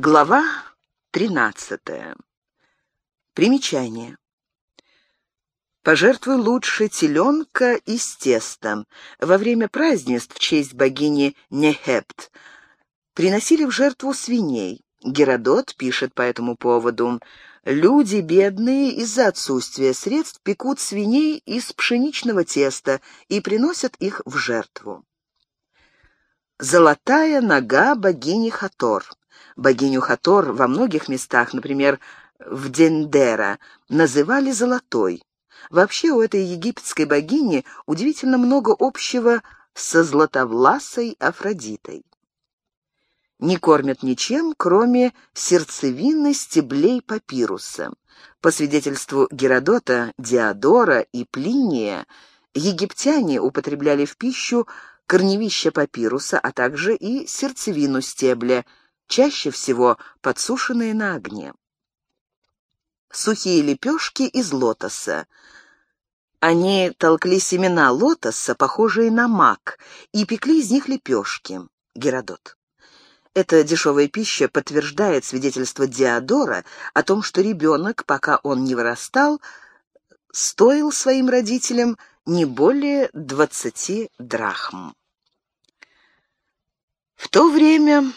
Глава 13. Примечание. Пожертвуй лучше теленка из теста. Во время празднеств в честь богини Нехепт приносили в жертву свиней. Геродот пишет по этому поводу. Люди бедные из-за отсутствия средств пекут свиней из пшеничного теста и приносят их в жертву. Золотая нога богини Хатор. Богиню Хатор во многих местах, например, в Дендера, называли «золотой». Вообще у этой египетской богини удивительно много общего со златовласой Афродитой. Не кормят ничем, кроме сердцевины стеблей папируса. По свидетельству Геродота, Диодора и Плиния, египтяне употребляли в пищу корневища папируса, а также и сердцевину стебля, чаще всего подсушенные на огне. Сухие лепешки из лотоса. Они толкли семена лотоса, похожие на мак, и пекли из них лепешки. Геродот. Эта дешевая пища подтверждает свидетельство Диодора о том, что ребенок, пока он не вырастал, стоил своим родителям не более двадцати драхм. В то время,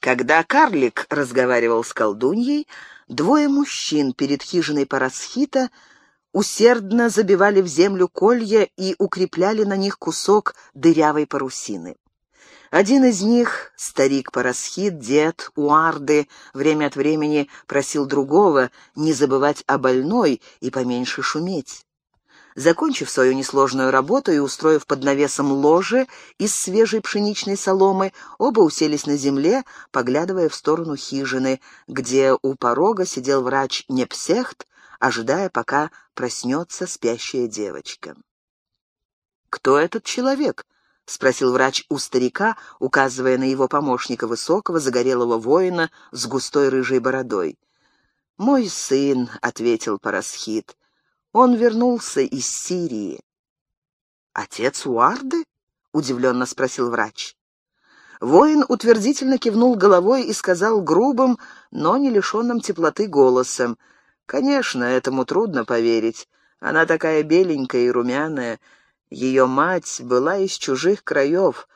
когда карлик разговаривал с колдуньей, двое мужчин перед хижиной Парасхита усердно забивали в землю колья и укрепляли на них кусок дырявой парусины. Один из них, старик Парасхит, дед Уарды, время от времени просил другого не забывать о больной и поменьше шуметь. Закончив свою несложную работу и устроив под навесом ложе из свежей пшеничной соломы, оба уселись на земле, поглядывая в сторону хижины, где у порога сидел врач Непсехт, ожидая, пока проснется спящая девочка. «Кто этот человек?» — спросил врач у старика, указывая на его помощника высокого, загорелого воина с густой рыжей бородой. «Мой сын», — ответил Парасхит, — он вернулся из Сирии. «Отец Уарды?» — удивленно спросил врач. Воин утвердительно кивнул головой и сказал грубым, но не лишенным теплоты голосом. «Конечно, этому трудно поверить. Она такая беленькая и румяная. Ее мать была из чужих краев.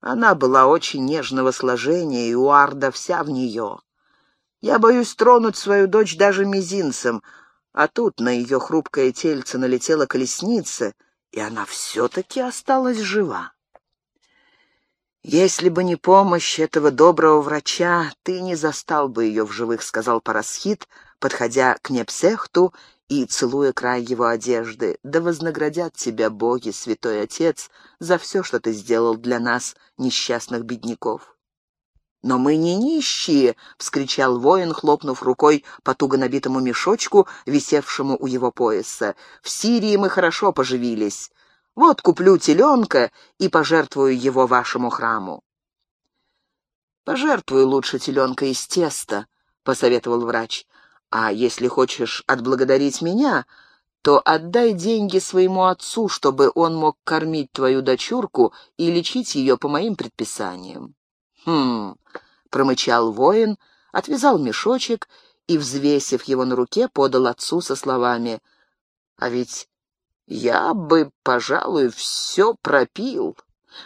Она была очень нежного сложения, и Уарда вся в нее. Я боюсь тронуть свою дочь даже мизинцем, а тут на ее хрупкое тельце налетела колесница, и она все-таки осталась жива. «Если бы не помощь этого доброго врача, ты не застал бы ее в живых», — сказал Парасхит, подходя к Непсехту и целуя край его одежды. «Да вознаградят тебя боги, святой отец, за все, что ты сделал для нас, несчастных бедняков». «Но мы не нищие!» — вскричал воин, хлопнув рукой по туго набитому мешочку, висевшему у его пояса. «В Сирии мы хорошо поживились. Вот куплю теленка и пожертвую его вашему храму». «Пожертвуй лучше теленка из теста», — посоветовал врач. «А если хочешь отблагодарить меня, то отдай деньги своему отцу, чтобы он мог кормить твою дочурку и лечить ее по моим предписаниям». «Хм...» — промычал воин, отвязал мешочек и, взвесив его на руке, подал отцу со словами «А ведь я бы, пожалуй, все пропил.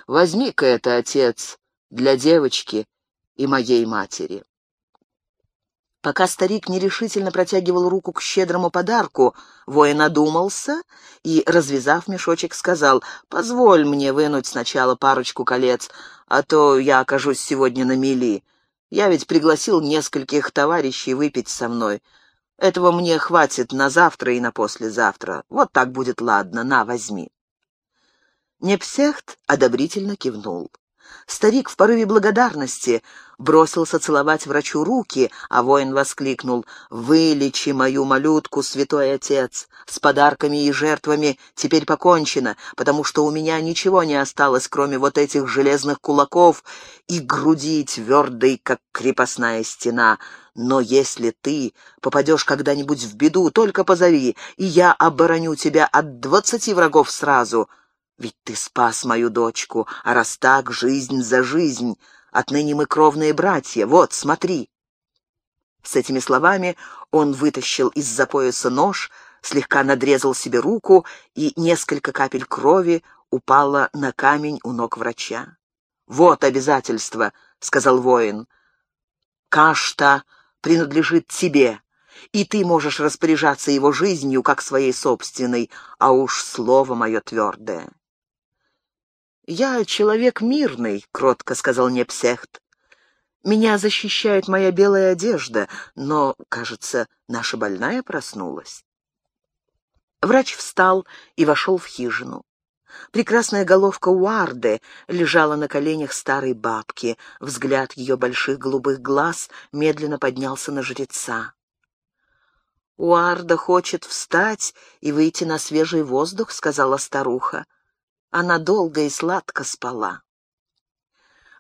Возьми-ка это, отец, для девочки и моей матери». Пока старик нерешительно протягивал руку к щедрому подарку, воин одумался и, развязав мешочек, сказал, «Позволь мне вынуть сначала парочку колец, а то я окажусь сегодня на мели. Я ведь пригласил нескольких товарищей выпить со мной. Этого мне хватит на завтра и на послезавтра. Вот так будет ладно, на, возьми». Непсехт одобрительно кивнул. Старик в порыве благодарности бросился целовать врачу руки, а воин воскликнул «Вылечи мою малютку, святой отец! С подарками и жертвами теперь покончено, потому что у меня ничего не осталось, кроме вот этих железных кулаков и груди твердой, как крепостная стена. Но если ты попадешь когда-нибудь в беду, только позови, и я обороню тебя от двадцати врагов сразу». Ведь ты спас мою дочку, а раз так, жизнь за жизнь. Отныне мы кровные братья. Вот, смотри. С этими словами он вытащил из-за пояса нож, слегка надрезал себе руку, и несколько капель крови упало на камень у ног врача. «Вот обязательство», — сказал воин. «Кашта принадлежит тебе, и ты можешь распоряжаться его жизнью, как своей собственной, а уж слово мое твердое». «Я человек мирный», — кротко сказал Непсехт. «Меня защищает моя белая одежда, но, кажется, наша больная проснулась». Врач встал и вошел в хижину. Прекрасная головка Уарды лежала на коленях старой бабки. Взгляд ее больших голубых глаз медленно поднялся на жреца. «Уарда хочет встать и выйти на свежий воздух», — сказала старуха. Она долго и сладко спала.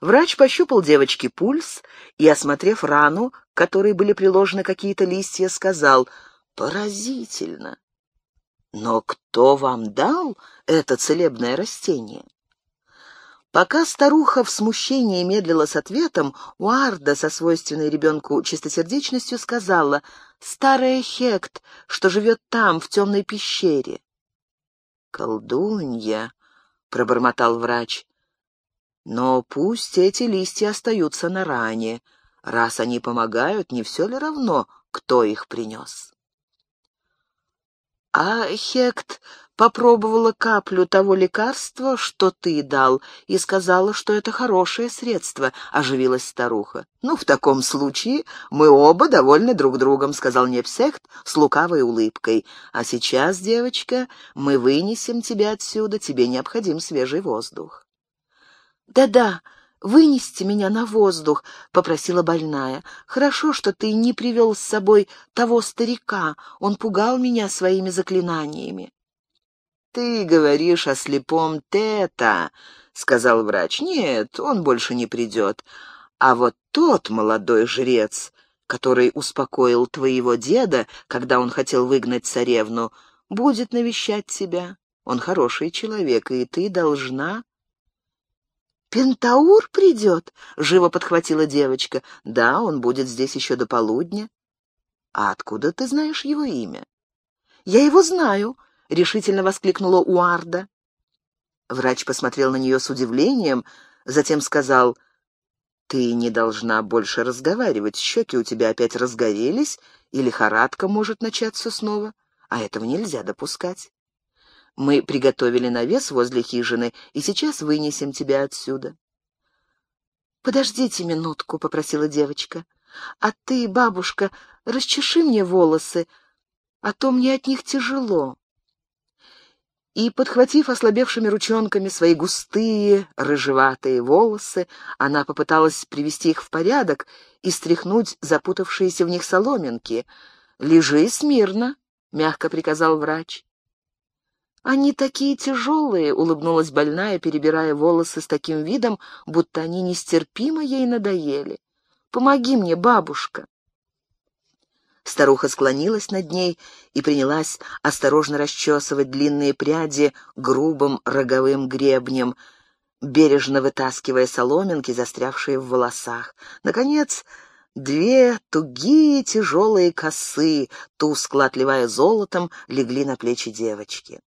Врач пощупал девочке пульс и, осмотрев рану, к которой были приложены какие-то листья, сказал «Поразительно! Но кто вам дал это целебное растение? Пока старуха в смущении медлила с ответом, Уарда со свойственной ребенку чистосердечностью сказала «Старая Хект, что живет там, в темной пещере». «Колдунья», — пробормотал врач, — «но пусть эти листья остаются на ране. Раз они помогают, не все ли равно, кто их принес?» А Хект попробовала каплю того лекарства, что ты дал, и сказала, что это хорошее средство, — оживилась старуха. — Ну, в таком случае мы оба довольны друг другом, — сказал Непсехт с лукавой улыбкой. — А сейчас, девочка, мы вынесем тебя отсюда, тебе необходим свежий воздух. «Да-да, вынести меня на воздух», — попросила больная. «Хорошо, что ты не привел с собой того старика. Он пугал меня своими заклинаниями». «Ты говоришь о слепом Тета», — сказал врач. «Нет, он больше не придет. А вот тот молодой жрец, который успокоил твоего деда, когда он хотел выгнать царевну, будет навещать тебя. Он хороший человек, и ты должна «Пентаур придет?» — живо подхватила девочка. «Да, он будет здесь еще до полудня». «А откуда ты знаешь его имя?» «Я его знаю», — решительно воскликнула Уарда. Врач посмотрел на нее с удивлением, затем сказал, «Ты не должна больше разговаривать, щеки у тебя опять разгорелись, и лихорадка может начаться снова, а этого нельзя допускать». Мы приготовили навес возле хижины, и сейчас вынесем тебя отсюда. «Подождите минутку», — попросила девочка. «А ты, бабушка, расчеши мне волосы, а то мне от них тяжело». И, подхватив ослабевшими ручонками свои густые, рыжеватые волосы, она попыталась привести их в порядок и стряхнуть запутавшиеся в них соломинки. «Лежи смирно», — мягко приказал врач. «Они такие тяжелые», — улыбнулась больная, перебирая волосы с таким видом, будто они нестерпимо ей надоели. «Помоги мне, бабушка». Старуха склонилась над ней и принялась осторожно расчесывать длинные пряди грубым роговым гребнем, бережно вытаскивая соломинки, застрявшие в волосах. Наконец, две тугие тяжелые косы, тускло отливая золотом, легли на плечи девочки.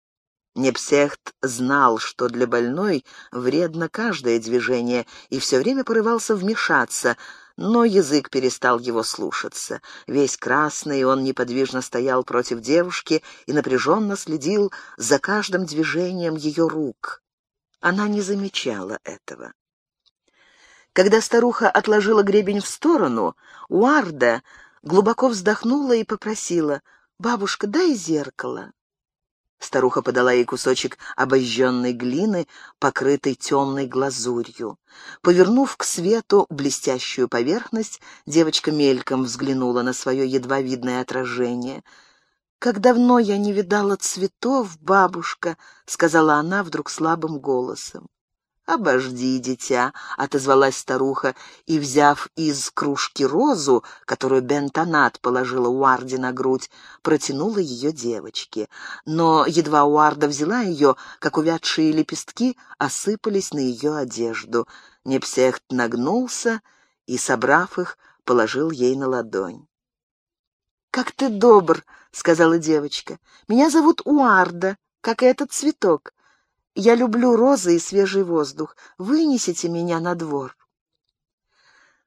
Непсехт знал, что для больной вредно каждое движение, и все время порывался вмешаться, но язык перестал его слушаться. Весь красный он неподвижно стоял против девушки и напряженно следил за каждым движением ее рук. Она не замечала этого. Когда старуха отложила гребень в сторону, Уарда глубоко вздохнула и попросила, «Бабушка, дай зеркало». Старуха подала ей кусочек обожженной глины, покрытой темной глазурью. Повернув к свету блестящую поверхность, девочка мельком взглянула на свое едва видное отражение. «Как давно я не видала цветов, бабушка!» — сказала она вдруг слабым голосом. «Обожди, дитя», — отозвалась старуха, и, взяв из кружки розу, которую Бентонат положила Уарди на грудь, протянула ее девочке. Но едва Уарда взяла ее, как увядшие лепестки осыпались на ее одежду. Непсехт нагнулся и, собрав их, положил ей на ладонь. «Как ты добр», — сказала девочка. «Меня зовут Уарда, как и этот цветок. Я люблю розы и свежий воздух. Вынесите меня на двор».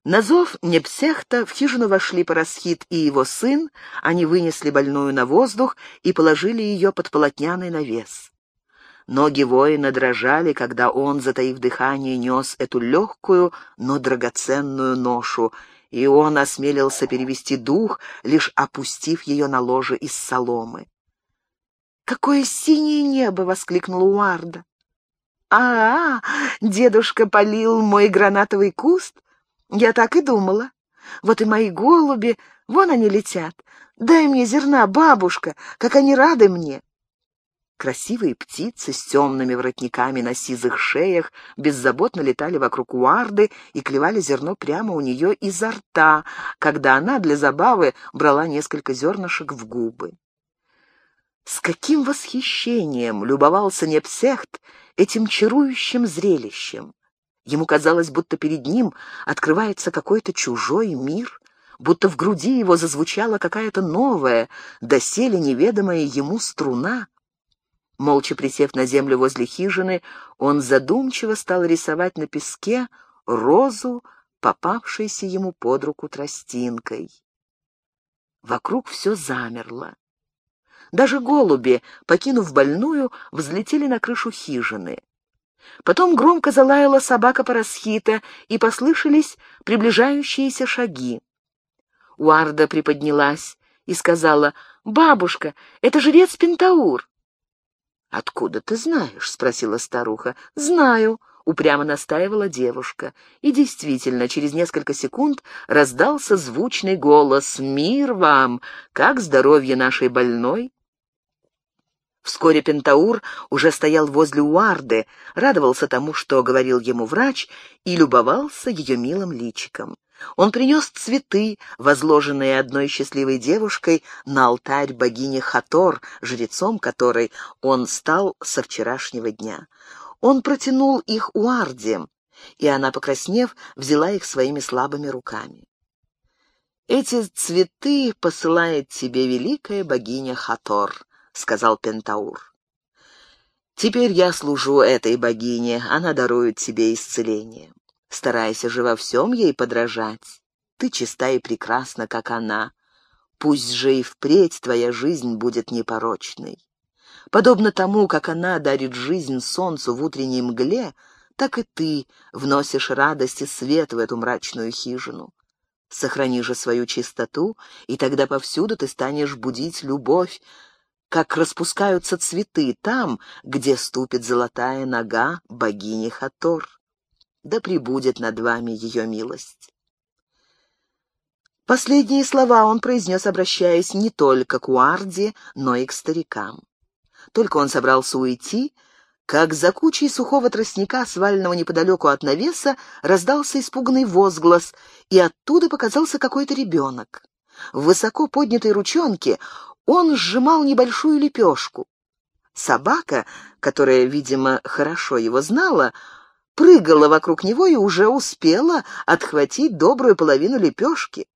На зов Непсехта в хижину вошли Парасхит и его сын, они вынесли больную на воздух и положили ее под полотняный навес. Ноги воина дрожали, когда он, затаив дыхание, нес эту легкую, но драгоценную ношу, и он осмелился перевести дух, лишь опустив ее на ложе из соломы. «Какое синее небо!» — воскликнула Уарда. «А, -а дедушка полил мой гранатовый куст? Я так и думала. Вот и мои голуби, вон они летят. Дай мне зерна, бабушка, как они рады мне!» Красивые птицы с темными воротниками на сизых шеях беззаботно летали вокруг Уарды и клевали зерно прямо у нее изо рта, когда она для забавы брала несколько зернышек в губы. С каким восхищением любовался Непсехт этим чарующим зрелищем! Ему казалось, будто перед ним открывается какой-то чужой мир, будто в груди его зазвучала какая-то новая, доселе неведомая ему струна. Молча присев на землю возле хижины, он задумчиво стал рисовать на песке розу, попавшейся ему под руку тростинкой. Вокруг все замерло. Даже голуби, покинув больную, взлетели на крышу хижины. Потом громко залаяла собака Парасхита, и послышались приближающиеся шаги. Уарда приподнялась и сказала, «Бабушка, это жрец Пентаур». «Откуда ты знаешь?» — спросила старуха. «Знаю», — упрямо настаивала девушка. И действительно, через несколько секунд раздался звучный голос «Мир вам! Как здоровье нашей больной?» Вскоре Пентаур уже стоял возле Уарды, радовался тому, что говорил ему врач, и любовался ее милым личиком. Он принес цветы, возложенные одной счастливой девушкой на алтарь богини Хатор, жрецом которой он стал со вчерашнего дня. Он протянул их Уарде, и она, покраснев, взяла их своими слабыми руками. «Эти цветы посылает тебе великая богиня Хатор», — сказал Пентаур. «Теперь я служу этой богине, она дарует тебе исцеление. Старайся же во всем ей подражать. Ты чиста и прекрасна, как она. Пусть же и впредь твоя жизнь будет непорочной. Подобно тому, как она дарит жизнь солнцу в утренней мгле, так и ты вносишь радость и свет в эту мрачную хижину. Сохрани же свою чистоту, и тогда повсюду ты станешь будить любовь, как распускаются цветы там, где ступит золотая нога богини Хатор да пребудет над вами ее милость. Последние слова он произнес, обращаясь не только к Уарди, но и к старикам. Только он собрался уйти, как за кучей сухого тростника, сваленного неподалеку от навеса, раздался испуганный возглас, и оттуда показался какой-то ребенок. В высоко поднятой ручонке он сжимал небольшую лепешку. Собака, которая, видимо, хорошо его знала, прыгала вокруг него и уже успела отхватить добрую половину лепешки.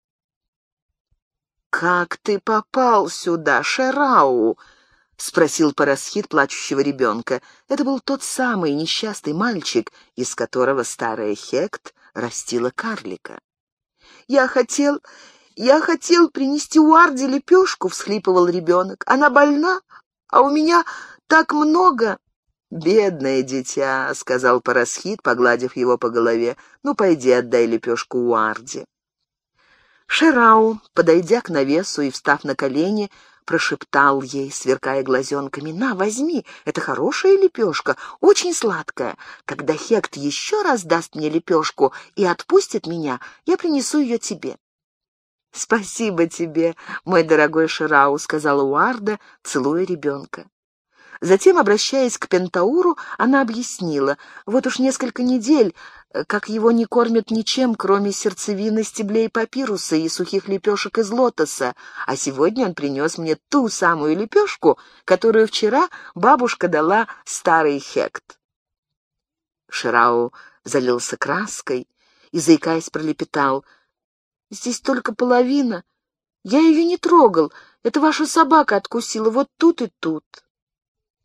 «Как ты попал сюда, Шерау?» — спросил Парасхит плачущего ребенка. Это был тот самый несчастный мальчик, из которого старая Хект растила карлика. «Я хотел... я хотел принести Уарде лепешку», — всхлипывал ребенок. «Она больна, а у меня так много...» «Бедное дитя», — сказал Парасхит, погладив его по голове, — «ну, пойди отдай лепешку Уарде». Шерау, подойдя к навесу и встав на колени, прошептал ей, сверкая глазенками, «На, возьми, это хорошая лепешка, очень сладкая. Когда Хект еще раз даст мне лепешку и отпустит меня, я принесу ее тебе». «Спасибо тебе, мой дорогой Шерау», — сказала Уарда, целуя ребенка. Затем, обращаясь к Пентауру, она объяснила, вот уж несколько недель, э, как его не кормят ничем, кроме сердцевины стеблей папируса и сухих лепешек из лотоса, а сегодня он принес мне ту самую лепешку, которую вчера бабушка дала старый хект. Ширау залился краской и, заикаясь, пролепетал. «Здесь только половина. Я ее не трогал, это ваша собака откусила вот тут и тут».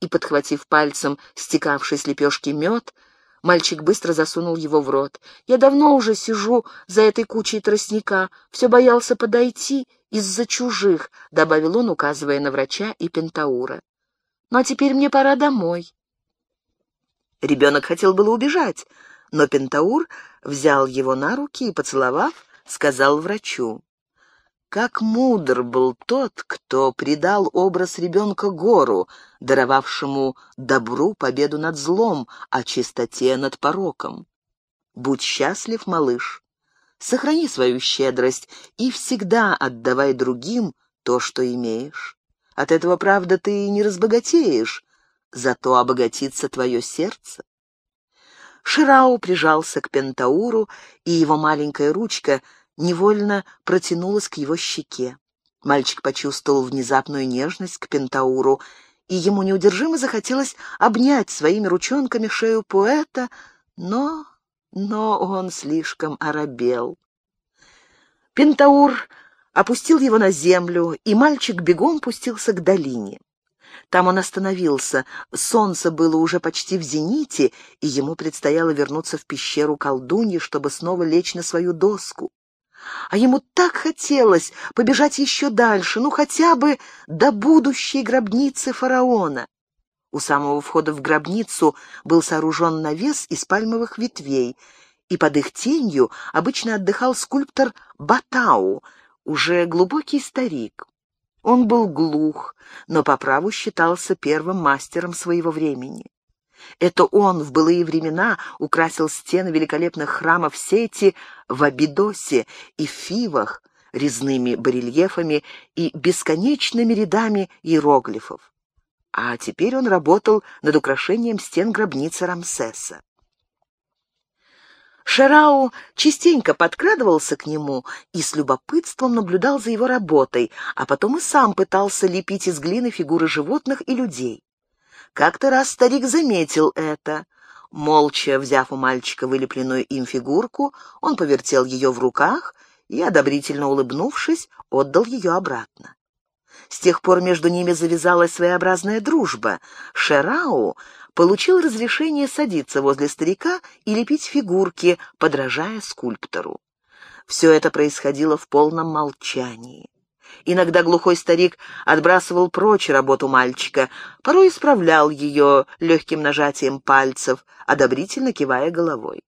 И, подхватив пальцем стекавший с лепешки мед, мальчик быстро засунул его в рот. «Я давно уже сижу за этой кучей тростника, все боялся подойти из-за чужих», — добавил он, указывая на врача и Пентаура. «Ну а теперь мне пора домой». Ребенок хотел было убежать, но Пентаур взял его на руки и, поцеловав, сказал врачу. Как мудр был тот, кто предал образ ребенка гору, даровавшему добру победу над злом, а чистоте над пороком. Будь счастлив, малыш, сохрани свою щедрость и всегда отдавай другим то, что имеешь. От этого, правда, ты не разбогатеешь, зато обогатится твое сердце. Ширау прижался к Пентауру, и его маленькая ручка невольно протянулась к его щеке. Мальчик почувствовал внезапную нежность к Пентауру, и ему неудержимо захотелось обнять своими ручонками шею поэта, но... но он слишком оробел. Пентаур опустил его на землю, и мальчик бегом пустился к долине. Там он остановился. Солнце было уже почти в зените, и ему предстояло вернуться в пещеру колдуньи, чтобы снова лечь на свою доску. А ему так хотелось побежать еще дальше, ну хотя бы до будущей гробницы фараона. У самого входа в гробницу был сооружен навес из пальмовых ветвей, и под их тенью обычно отдыхал скульптор Батау, уже глубокий старик. Он был глух, но по праву считался первым мастером своего времени. Это он в былые времена украсил стены великолепных храмов Сети в Абидосе и Фивах резными барельефами и бесконечными рядами иероглифов. А теперь он работал над украшением стен гробницы Рамсеса. Шарау частенько подкрадывался к нему и с любопытством наблюдал за его работой, а потом и сам пытался лепить из глины фигуры животных и людей. Как-то раз старик заметил это. Молча взяв у мальчика вылепленную им фигурку, он повертел ее в руках и, одобрительно улыбнувшись, отдал ее обратно. С тех пор между ними завязалась своеобразная дружба. Шерау получил разрешение садиться возле старика и лепить фигурки, подражая скульптору. Все это происходило в полном молчании. Иногда глухой старик отбрасывал прочь работу мальчика, порой исправлял ее легким нажатием пальцев, одобрительно кивая головой.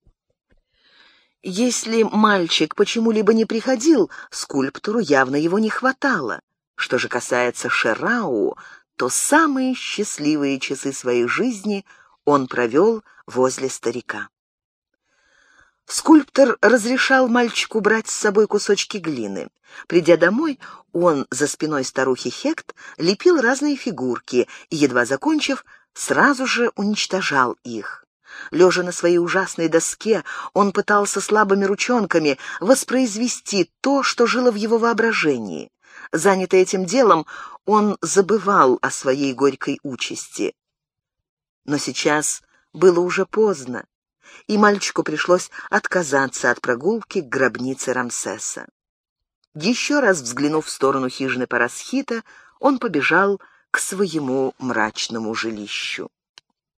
Если мальчик почему-либо не приходил, скульптору явно его не хватало. Что же касается Шерау, то самые счастливые часы своей жизни он провел возле старика. Скульптор разрешал мальчику брать с собой кусочки глины. Придя домой, он за спиной старухи Хект лепил разные фигурки и, едва закончив, сразу же уничтожал их. Лежа на своей ужасной доске, он пытался слабыми ручонками воспроизвести то, что жило в его воображении. Занятый этим делом, он забывал о своей горькой участи. Но сейчас было уже поздно, и мальчику пришлось отказаться от прогулки к гробнице Рамсеса. Еще раз взглянув в сторону хижины Парасхита, он побежал к своему мрачному жилищу.